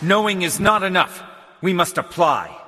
Knowing is not enough. We must apply.